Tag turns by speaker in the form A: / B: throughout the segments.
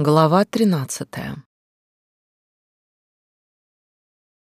A: Глава 13.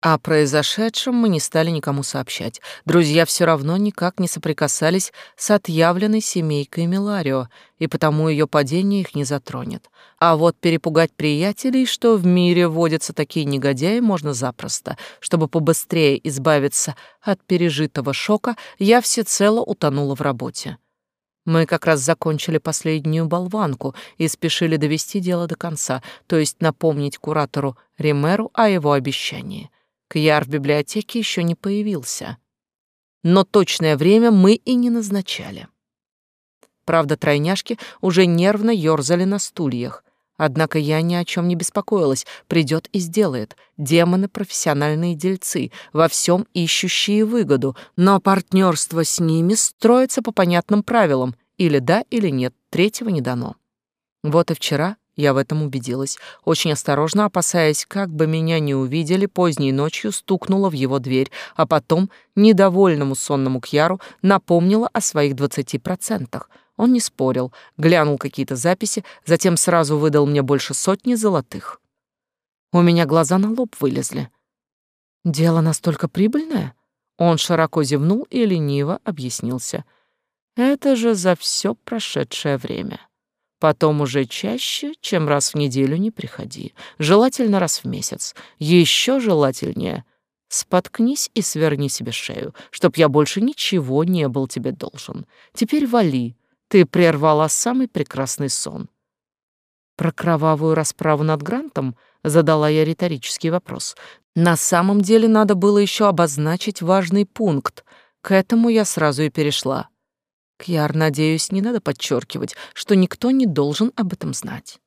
A: О произошедшем мы не стали никому сообщать. Друзья все равно никак не соприкасались с отъявленной семейкой Миларио, и потому ее падение их не затронет. А вот перепугать приятелей, что в мире водятся такие негодяи, можно запросто. Чтобы побыстрее избавиться от пережитого шока, я всецело утонула в работе. Мы как раз закончили последнюю болванку и спешили довести дело до конца, то есть напомнить куратору Римеру о его обещании. Кьяр в библиотеке еще не появился. Но точное время мы и не назначали. Правда, тройняшки уже нервно ёрзали на стульях. Однако я ни о чем не беспокоилась. Придет и сделает. Демоны — профессиональные дельцы, во всем ищущие выгоду, но партнерство с ними строится по понятным правилам. Или да, или нет, третьего не дано. Вот и вчера я в этом убедилась. Очень осторожно, опасаясь, как бы меня не увидели, поздней ночью стукнула в его дверь, а потом недовольному сонному Кьяру напомнила о своих двадцати процентах — он не спорил, глянул какие-то записи, затем сразу выдал мне больше сотни золотых. У меня глаза на лоб вылезли. Дело настолько прибыльное? Он широко зевнул и лениво объяснился. Это же за все прошедшее время. Потом уже чаще, чем раз в неделю не приходи. Желательно раз в месяц. Еще желательнее — споткнись и сверни себе шею, чтоб я больше ничего не был тебе должен. Теперь вали, ты прервала самый прекрасный сон. Про кровавую расправу над Грантом задала я риторический вопрос. На самом деле надо было еще обозначить важный пункт. К этому я сразу и перешла. Кьяр, надеюсь, не надо подчеркивать, что никто не должен об этом знать.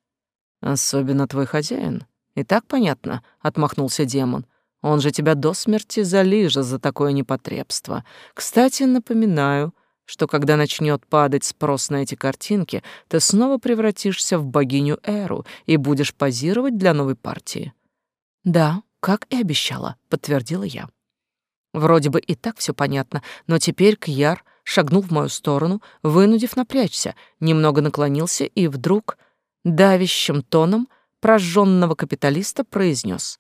A: Особенно твой хозяин. И так понятно, отмахнулся демон. Он же тебя до смерти залижет за такое непотребство. Кстати, напоминаю, что когда начнет падать спрос на эти картинки, ты снова превратишься в богиню Эру и будешь позировать для новой партии. Да, как и обещала, подтвердила я. Вроде бы и так все понятно, но теперь Кьяр шагнул в мою сторону, вынудив напрячься, немного наклонился и вдруг давящим тоном прожженного капиталиста произнес: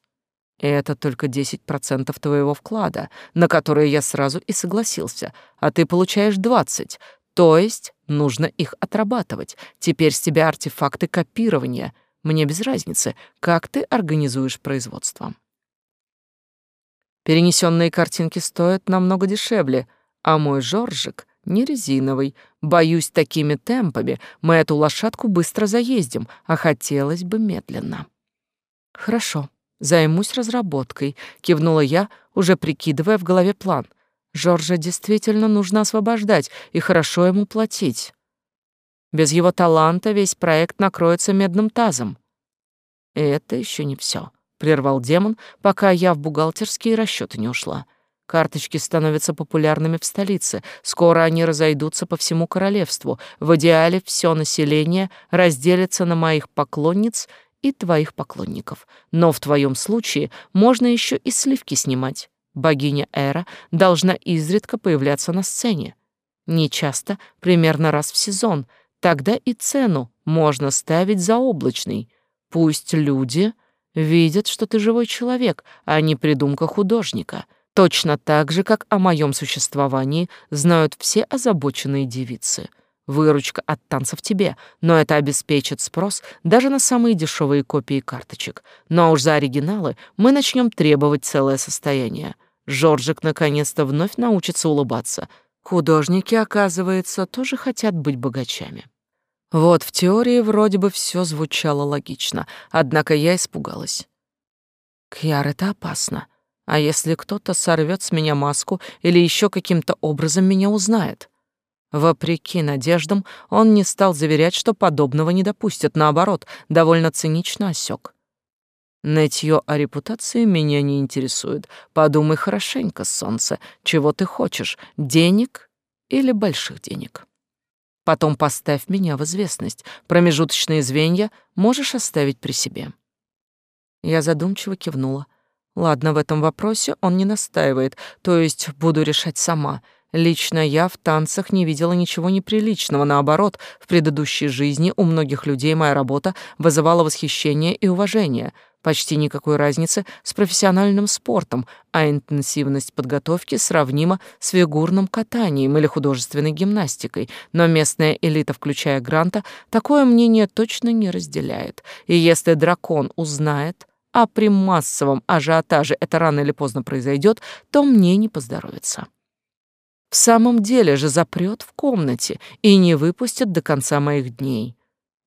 A: это только 10% твоего вклада, на которые я сразу и согласился, а ты получаешь 20, то есть нужно их отрабатывать. Теперь с тебя артефакты копирования. Мне без разницы, как ты организуешь производство. Перенесенные картинки стоят намного дешевле, а мой Жоржик не резиновый. Боюсь, такими темпами мы эту лошадку быстро заездим, а хотелось бы медленно. Хорошо, Займусь разработкой, кивнула я, уже прикидывая в голове план. Жоржа действительно нужно освобождать и хорошо ему платить. Без его таланта весь проект накроется медным тазом. Это еще не все, прервал демон, пока я в бухгалтерские расчеты не ушла. Карточки становятся популярными в столице. Скоро они разойдутся по всему королевству. В идеале все население разделится на моих поклонниц и твоих поклонников. Но в твоем случае можно еще и сливки снимать. Богиня Эра должна изредка появляться на сцене. Не часто, примерно раз в сезон. Тогда и цену можно ставить заоблачной. Пусть люди видят, что ты живой человек, а не придумка художника. Точно так же, как о моем существовании знают все озабоченные девицы. Выручка от танцев тебе, но это обеспечит спрос даже на самые дешевые копии карточек. Ну а уж за оригиналы мы начнем требовать целое состояние. Жоржик наконец-то вновь научится улыбаться. Художники, оказывается, тоже хотят быть богачами. Вот в теории вроде бы все звучало логично, однако я испугалась. Кьяр, это опасно. А если кто-то сорвет с меня маску или еще каким-то образом меня узнает? Вопреки надеждам, он не стал заверять, что подобного не допустят, наоборот, довольно цинично осек. Нытье о репутации меня не интересует. Подумай хорошенько, солнце, чего ты хочешь, денег или больших денег. Потом поставь меня в известность. Промежуточные звенья можешь оставить при себе. Я задумчиво кивнула. Ладно, в этом вопросе он не настаивает, то есть буду решать сама — Лично я в танцах не видела ничего неприличного, наоборот, в предыдущей жизни у многих людей моя работа вызывала восхищение и уважение. Почти никакой разницы с профессиональным спортом, а интенсивность подготовки сравнима с фигурным катанием или художественной гимнастикой. Но местная элита, включая Гранта, такое мнение точно не разделяет. И если дракон узнает, а при массовом ажиотаже это рано или поздно произойдет, то мне не поздоровится. В самом деле же запрет в комнате и не выпустит до конца моих дней.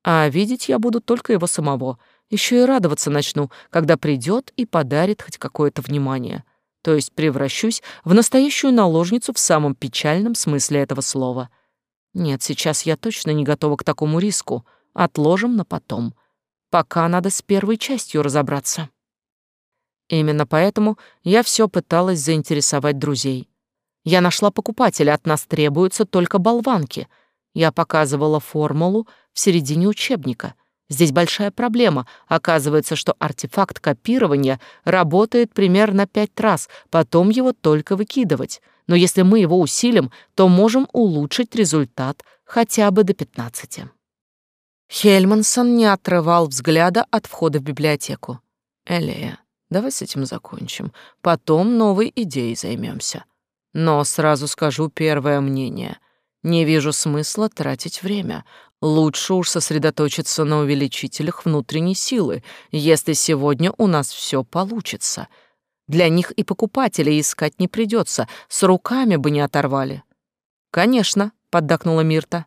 A: А видеть я буду только его самого. Еще и радоваться начну, когда придет и подарит хоть какое-то внимание. То есть превращусь в настоящую наложницу в самом печальном смысле этого слова. Нет, сейчас я точно не готова к такому риску. Отложим на потом. Пока надо с первой частью разобраться. Именно поэтому я все пыталась заинтересовать друзей. Я нашла покупателя, от нас требуются только болванки. Я показывала формулу в середине учебника. Здесь большая проблема. Оказывается, что артефакт копирования работает примерно пять раз, потом его только выкидывать. Но если мы его усилим, то можем улучшить результат хотя бы до 15. Хельмансон не отрывал взгляда от входа в библиотеку. «Элея, давай с этим закончим. Потом новой идеей займемся. Но сразу скажу первое мнение. Не вижу смысла тратить время. Лучше уж сосредоточиться на увеличителях внутренней силы, если сегодня у нас все получится. Для них и покупателей искать не придется, с руками бы не оторвали. Конечно, поддакнула Мирта.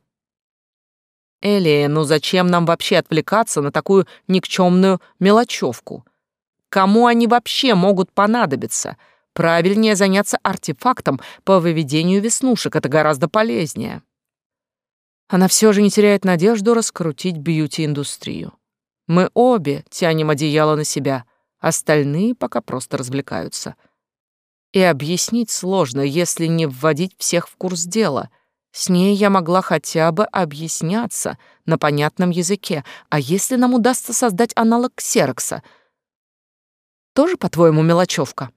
A: Элия, ну зачем нам вообще отвлекаться на такую никчемную мелочевку? Кому они вообще могут понадобиться? Правильнее заняться артефактом по выведению веснушек, это гораздо полезнее. Она все же не теряет надежду раскрутить бьюти-индустрию. Мы обе тянем одеяло на себя, остальные пока просто развлекаются. И объяснить сложно, если не вводить всех в курс дела. С ней я могла хотя бы объясняться на понятном языке, а если нам удастся создать аналог ксерокса? Тоже, по-твоему, мелочевка?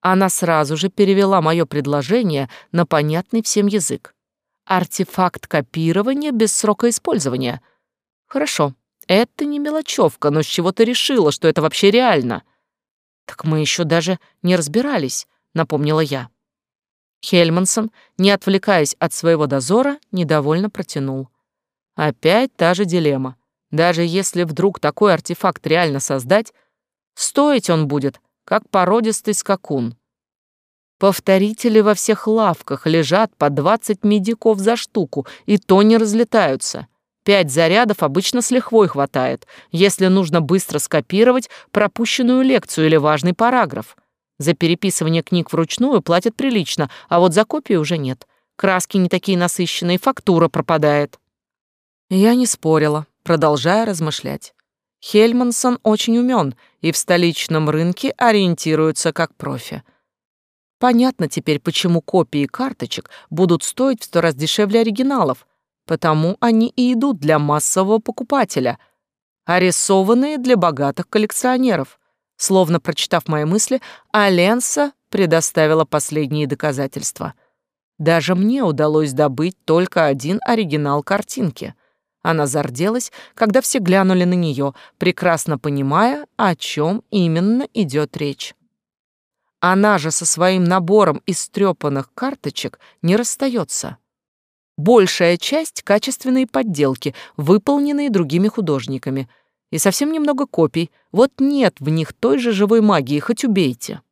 A: Она сразу же перевела мое предложение на понятный всем язык. Артефакт копирования без срока использования. Хорошо, это не мелочевка, но с чего ты решила, что это вообще реально? Так мы еще даже не разбирались, напомнила я. Хельмансон, не отвлекаясь от своего дозора, недовольно протянул. Опять та же дилемма. Даже если вдруг такой артефакт реально создать, стоить он будет как породистый скакун. Повторители во всех лавках лежат по 20 медиков за штуку, и то не разлетаются. Пять зарядов обычно с лихвой хватает, если нужно быстро скопировать пропущенную лекцию или важный параграф. За переписывание книг вручную платят прилично, а вот за копии уже нет. Краски не такие насыщенные, фактура пропадает. Я не спорила, продолжая размышлять. Хельмансон очень умен и в столичном рынке ориентируется как профи. Понятно теперь, почему копии карточек будут стоить в сто раз дешевле оригиналов, потому они и идут для массового покупателя, а рисованные для богатых коллекционеров. Словно прочитав мои мысли, Аленса предоставила последние доказательства. Даже мне удалось добыть только один оригинал картинки — она зарделась, когда все глянули на нее, прекрасно понимая, о чем именно идет речь. Она же со своим набором истрепанных карточек не расстается. Большая часть — качественные подделки, выполненные другими художниками. И совсем немного копий. Вот нет в них той же живой магии, хоть убейте.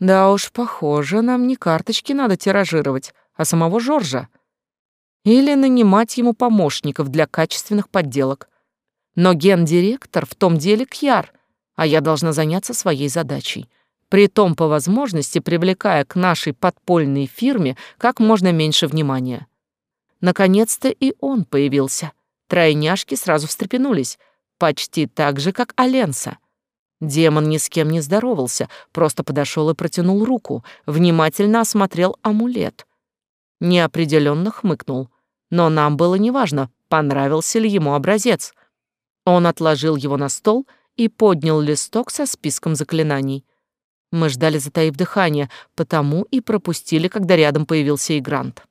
A: Да уж, похоже, нам не карточки надо тиражировать, а самого Жоржа — или нанимать ему помощников для качественных подделок. Но гендиректор в том деле Кьяр, а я должна заняться своей задачей. Притом, по возможности, привлекая к нашей подпольной фирме как можно меньше внимания. Наконец-то и он появился. Тройняшки сразу встрепенулись, почти так же, как Аленса. Демон ни с кем не здоровался, просто подошел и протянул руку, внимательно осмотрел амулет — неопределенно хмыкнул. Но нам было неважно, понравился ли ему образец. Он отложил его на стол и поднял листок со списком заклинаний. Мы ждали, затаив дыхание, потому и пропустили, когда рядом появился и Грант.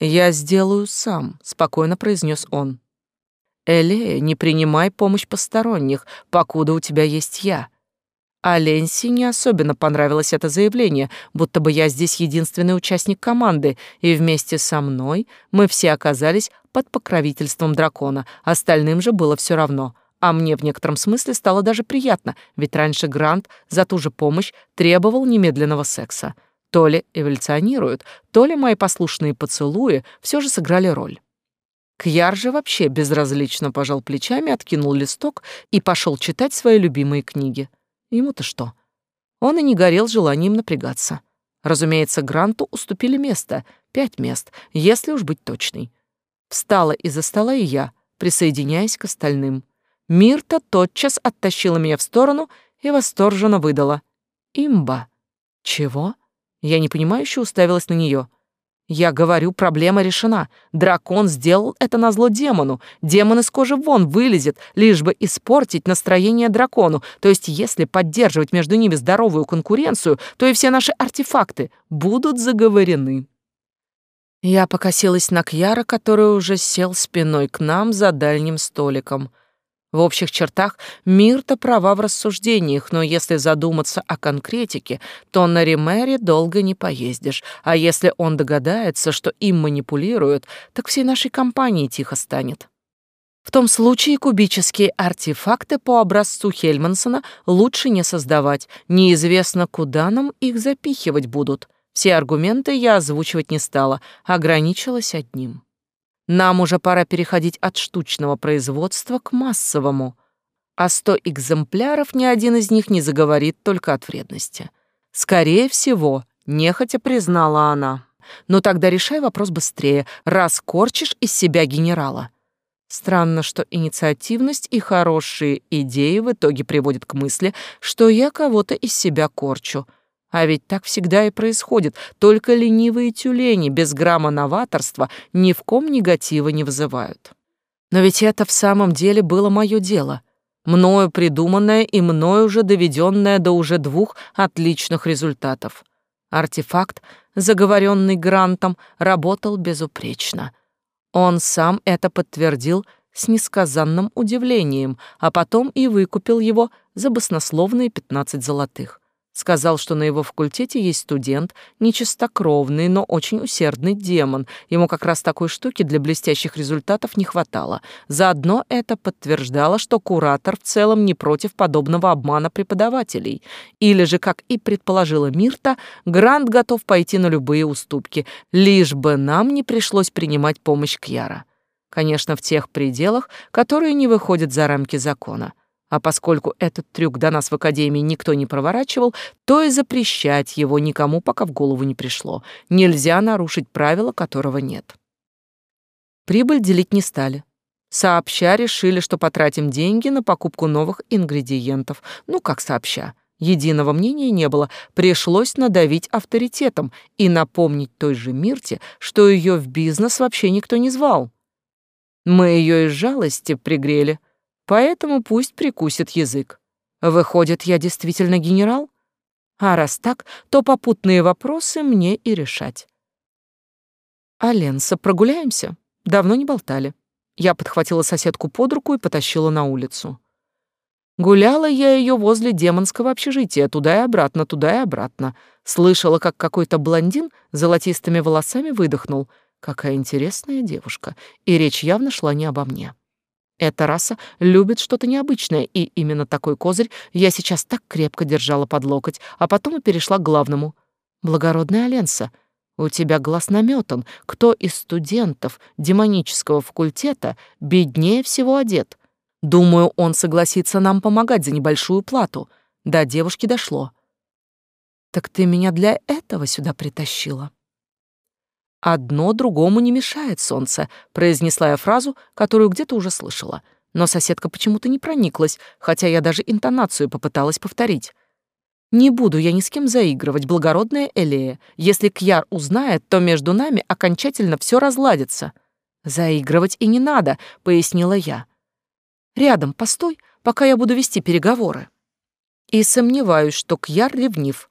A: «Я сделаю сам», — спокойно произнес он. «Элея, не принимай помощь посторонних, покуда у тебя есть я». А Ленси не особенно понравилось это заявление, будто бы я здесь единственный участник команды, и вместе со мной мы все оказались под покровительством дракона, остальным же было все равно. А мне в некотором смысле стало даже приятно, ведь раньше Грант за ту же помощь требовал немедленного секса. То ли эволюционируют, то ли мои послушные поцелуи все же сыграли роль. Кьяр же вообще безразлично пожал плечами, откинул листок и пошел читать свои любимые книги. Ему-то что? Он и не горел желанием напрягаться. Разумеется, Гранту уступили место, пять мест, если уж быть точной. Встала из-за стола и я, присоединяясь к остальным. Мирта тотчас оттащила меня в сторону и восторженно выдала. «Имба». «Чего?» Я непонимающе уставилась на нее. Я говорю, проблема решена. Дракон сделал это на зло демону. Демон из кожи вон вылезет, лишь бы испортить настроение дракону. То есть, если поддерживать между ними здоровую конкуренцию, то и все наши артефакты будут заговорены. Я покосилась на Кьяра, который уже сел спиной к нам за дальним столиком. В общих чертах Мирта права в рассуждениях, но если задуматься о конкретике, то на Римере долго не поездишь, а если он догадается, что им манипулируют, так всей нашей компании тихо станет. В том случае кубические артефакты по образцу Хельмансона лучше не создавать, неизвестно, куда нам их запихивать будут. Все аргументы я озвучивать не стала, ограничилась одним. Нам уже пора переходить от штучного производства к массовому. А сто экземпляров ни один из них не заговорит только от вредности. Скорее всего, нехотя признала она. Но тогда решай вопрос быстрее, раз корчишь из себя генерала. Странно, что инициативность и хорошие идеи в итоге приводят к мысли, что я кого-то из себя корчу — а ведь так всегда и происходит, только ленивые тюлени без грамма новаторства ни в ком негатива не вызывают. Но ведь это в самом деле было мое дело, мною придуманное и мною уже доведенное до уже двух отличных результатов. Артефакт, заговоренный Грантом, работал безупречно. Он сам это подтвердил с несказанным удивлением, а потом и выкупил его за баснословные пятнадцать золотых. Сказал, что на его факультете есть студент, нечистокровный, но очень усердный демон. Ему как раз такой штуки для блестящих результатов не хватало. Заодно это подтверждало, что куратор в целом не против подобного обмана преподавателей. Или же, как и предположила Мирта, Грант готов пойти на любые уступки, лишь бы нам не пришлось принимать помощь Кьяра. Конечно, в тех пределах, которые не выходят за рамки закона. А поскольку этот трюк до нас в Академии никто не проворачивал, то и запрещать его никому пока в голову не пришло. Нельзя нарушить правила, которого нет. Прибыль делить не стали. Сообща решили, что потратим деньги на покупку новых ингредиентов. Ну, как сообща. Единого мнения не было, пришлось надавить авторитетом и напомнить той же Мирте, что ее в бизнес вообще никто не звал. Мы ее из жалости пригрели, Поэтому пусть прикусит язык. Выходит, я действительно генерал? А раз так, то попутные вопросы мне и решать. Аленса, прогуляемся? Давно не болтали. Я подхватила соседку под руку и потащила на улицу. Гуляла я ее возле демонского общежития, туда и обратно, туда и обратно. Слышала, как какой-то блондин с золотистыми волосами выдохнул. Какая интересная девушка. И речь явно шла не обо мне. Эта раса любит что-то необычное, и именно такой козырь я сейчас так крепко держала под локоть, а потом и перешла к главному. «Благородная Аленса, у тебя глаз наметан. Кто из студентов демонического факультета беднее всего одет? Думаю, он согласится нам помогать за небольшую плату». До девушки дошло. «Так ты меня для этого сюда притащила?» «Одно другому не мешает, солнце», — произнесла я фразу, которую где-то уже слышала. Но соседка почему-то не прониклась, хотя я даже интонацию попыталась повторить. «Не буду я ни с кем заигрывать, благородная Элея. Если Кьяр узнает, то между нами окончательно все разладится». «Заигрывать и не надо», — пояснила я. «Рядом постой, пока я буду вести переговоры». И сомневаюсь, что Кьяр ревнив.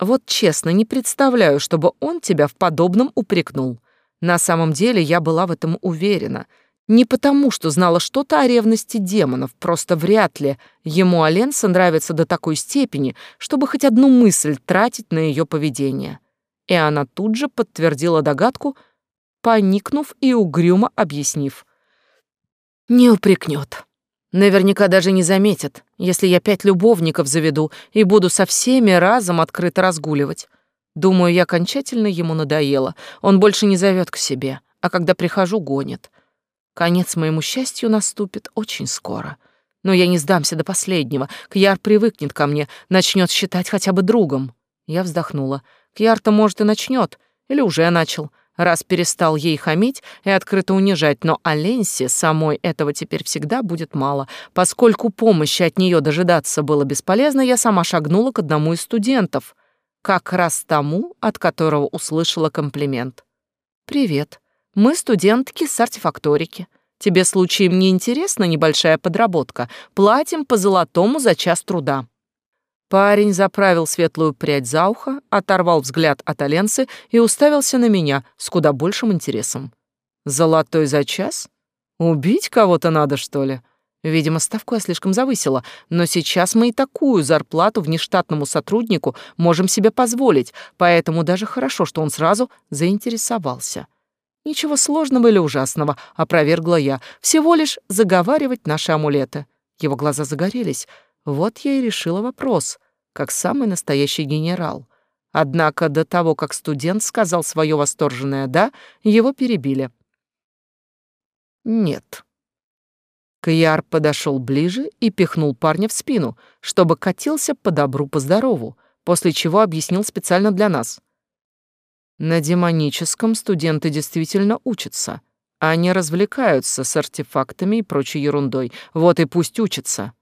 A: Вот честно, не представляю, чтобы он тебя в подобном упрекнул. На самом деле я была в этом уверена. Не потому, что знала что-то о ревности демонов, просто вряд ли ему Аленса нравится до такой степени, чтобы хоть одну мысль тратить на ее поведение. И она тут же подтвердила догадку, поникнув и угрюмо объяснив. «Не упрекнет. Наверняка даже не заметит, если я пять любовников заведу и буду со всеми разом открыто разгуливать. Думаю, я окончательно ему надоела. Он больше не зовет к себе, а когда прихожу, гонит. Конец моему счастью наступит очень скоро. Но я не сдамся до последнего. Кьяр привыкнет ко мне, начнет считать хотя бы другом. Я вздохнула. Кьяр-то, может, и начнет, или уже начал раз перестал ей хамить и открыто унижать, но Аленсе самой этого теперь всегда будет мало. Поскольку помощи от нее дожидаться было бесполезно, я сама шагнула к одному из студентов, как раз тому, от которого услышала комплимент. «Привет. Мы студентки с артефакторики. Тебе случаем не интересна небольшая подработка? Платим по золотому за час труда». Парень заправил светлую прядь за ухо, оторвал взгляд от Аленсы и уставился на меня с куда большим интересом. «Золотой за час? Убить кого-то надо, что ли?» Видимо, ставку я слишком завысила, но сейчас мы и такую зарплату внештатному сотруднику можем себе позволить, поэтому даже хорошо, что он сразу заинтересовался. Ничего сложного или ужасного, опровергла я, всего лишь заговаривать наши амулеты. Его глаза загорелись — вот я и решила вопрос, как самый настоящий генерал. Однако до того, как студент сказал свое восторженное «да», его перебили. «Нет». Кьяр подошел ближе и пихнул парня в спину, чтобы катился по добру, по здорову, после чего объяснил специально для нас. На демоническом студенты действительно учатся. Они развлекаются с артефактами и прочей ерундой. Вот и пусть учатся.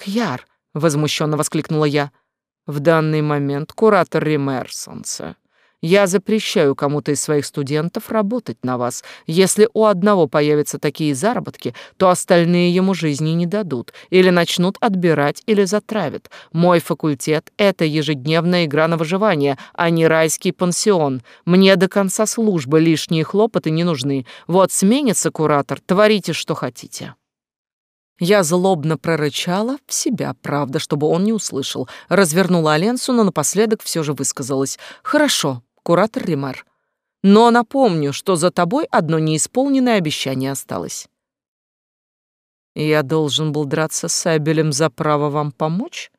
A: «Кьяр!» — возмущенно воскликнула я. «В данный момент куратор Римерсонса. Я запрещаю кому-то из своих студентов работать на вас. Если у одного появятся такие заработки, то остальные ему жизни не дадут, или начнут отбирать, или затравят. Мой факультет — это ежедневная игра на выживание, а не райский пансион. Мне до конца службы лишние хлопоты не нужны. Вот сменится куратор, творите, что хотите». Я злобно прорычала в себя, правда, чтобы он не услышал. Развернула Аленсу, но напоследок все же высказалась. «Хорошо, куратор Римар. Но напомню, что за тобой одно неисполненное обещание осталось». «Я должен был драться с Абелем за право вам помочь?»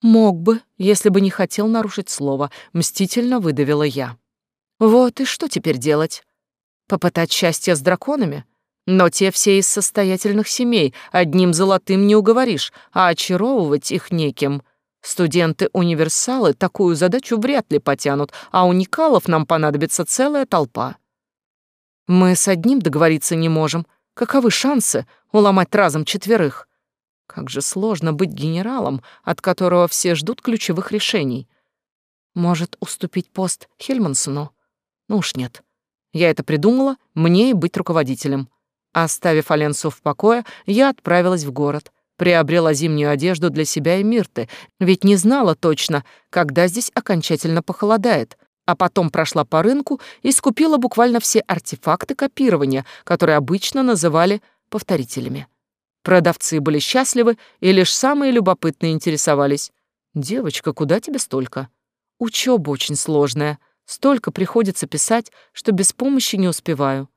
A: «Мог бы, если бы не хотел нарушить слово», — мстительно выдавила я. «Вот и что теперь делать? Попытать счастье с драконами?» Но те все из состоятельных семей, одним золотым не уговоришь, а очаровывать их неким. Студенты-универсалы такую задачу вряд ли потянут, а уникалов нам понадобится целая толпа. Мы с одним договориться не можем. Каковы шансы уломать разом четверых? Как же сложно быть генералом, от которого все ждут ключевых решений. Может, уступить пост Хельмансону? Ну уж нет. Я это придумала, мне и быть руководителем. Оставив Аленсу в покое, я отправилась в город. Приобрела зимнюю одежду для себя и Мирты, ведь не знала точно, когда здесь окончательно похолодает. А потом прошла по рынку и скупила буквально все артефакты копирования, которые обычно называли повторителями. Продавцы были счастливы, и лишь самые любопытные интересовались. «Девочка, куда тебе столько?» «Учёба очень сложная. Столько приходится писать, что без помощи не успеваю.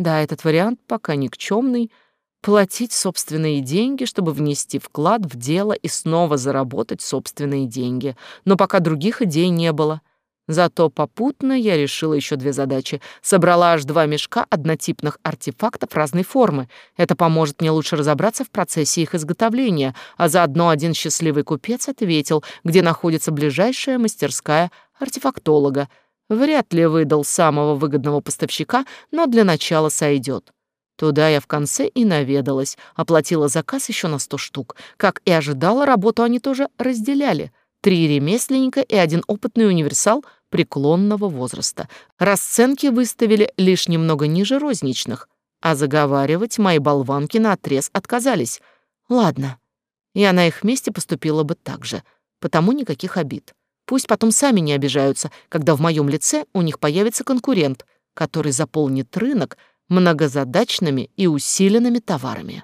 A: Да, этот вариант пока никчемный. Платить собственные деньги, чтобы внести вклад в дело и снова заработать собственные деньги. Но пока других идей не было. Зато попутно я решила еще две задачи. Собрала аж два мешка однотипных артефактов разной формы. Это поможет мне лучше разобраться в процессе их изготовления, а заодно один счастливый купец ответил, где находится ближайшая мастерская артефактолога — Вряд ли выдал самого выгодного поставщика, но для начала сойдет. Туда я в конце и наведалась, оплатила заказ еще на сто штук. Как и ожидала, работу они тоже разделяли. Три ремесленника и один опытный универсал преклонного возраста. Расценки выставили лишь немного ниже розничных, а заговаривать мои болванки на отрез отказались. Ладно, Я на их месте поступила бы так же, потому никаких обид. Пусть потом сами не обижаются, когда в моем лице у них появится конкурент, который заполнит рынок многозадачными и усиленными товарами.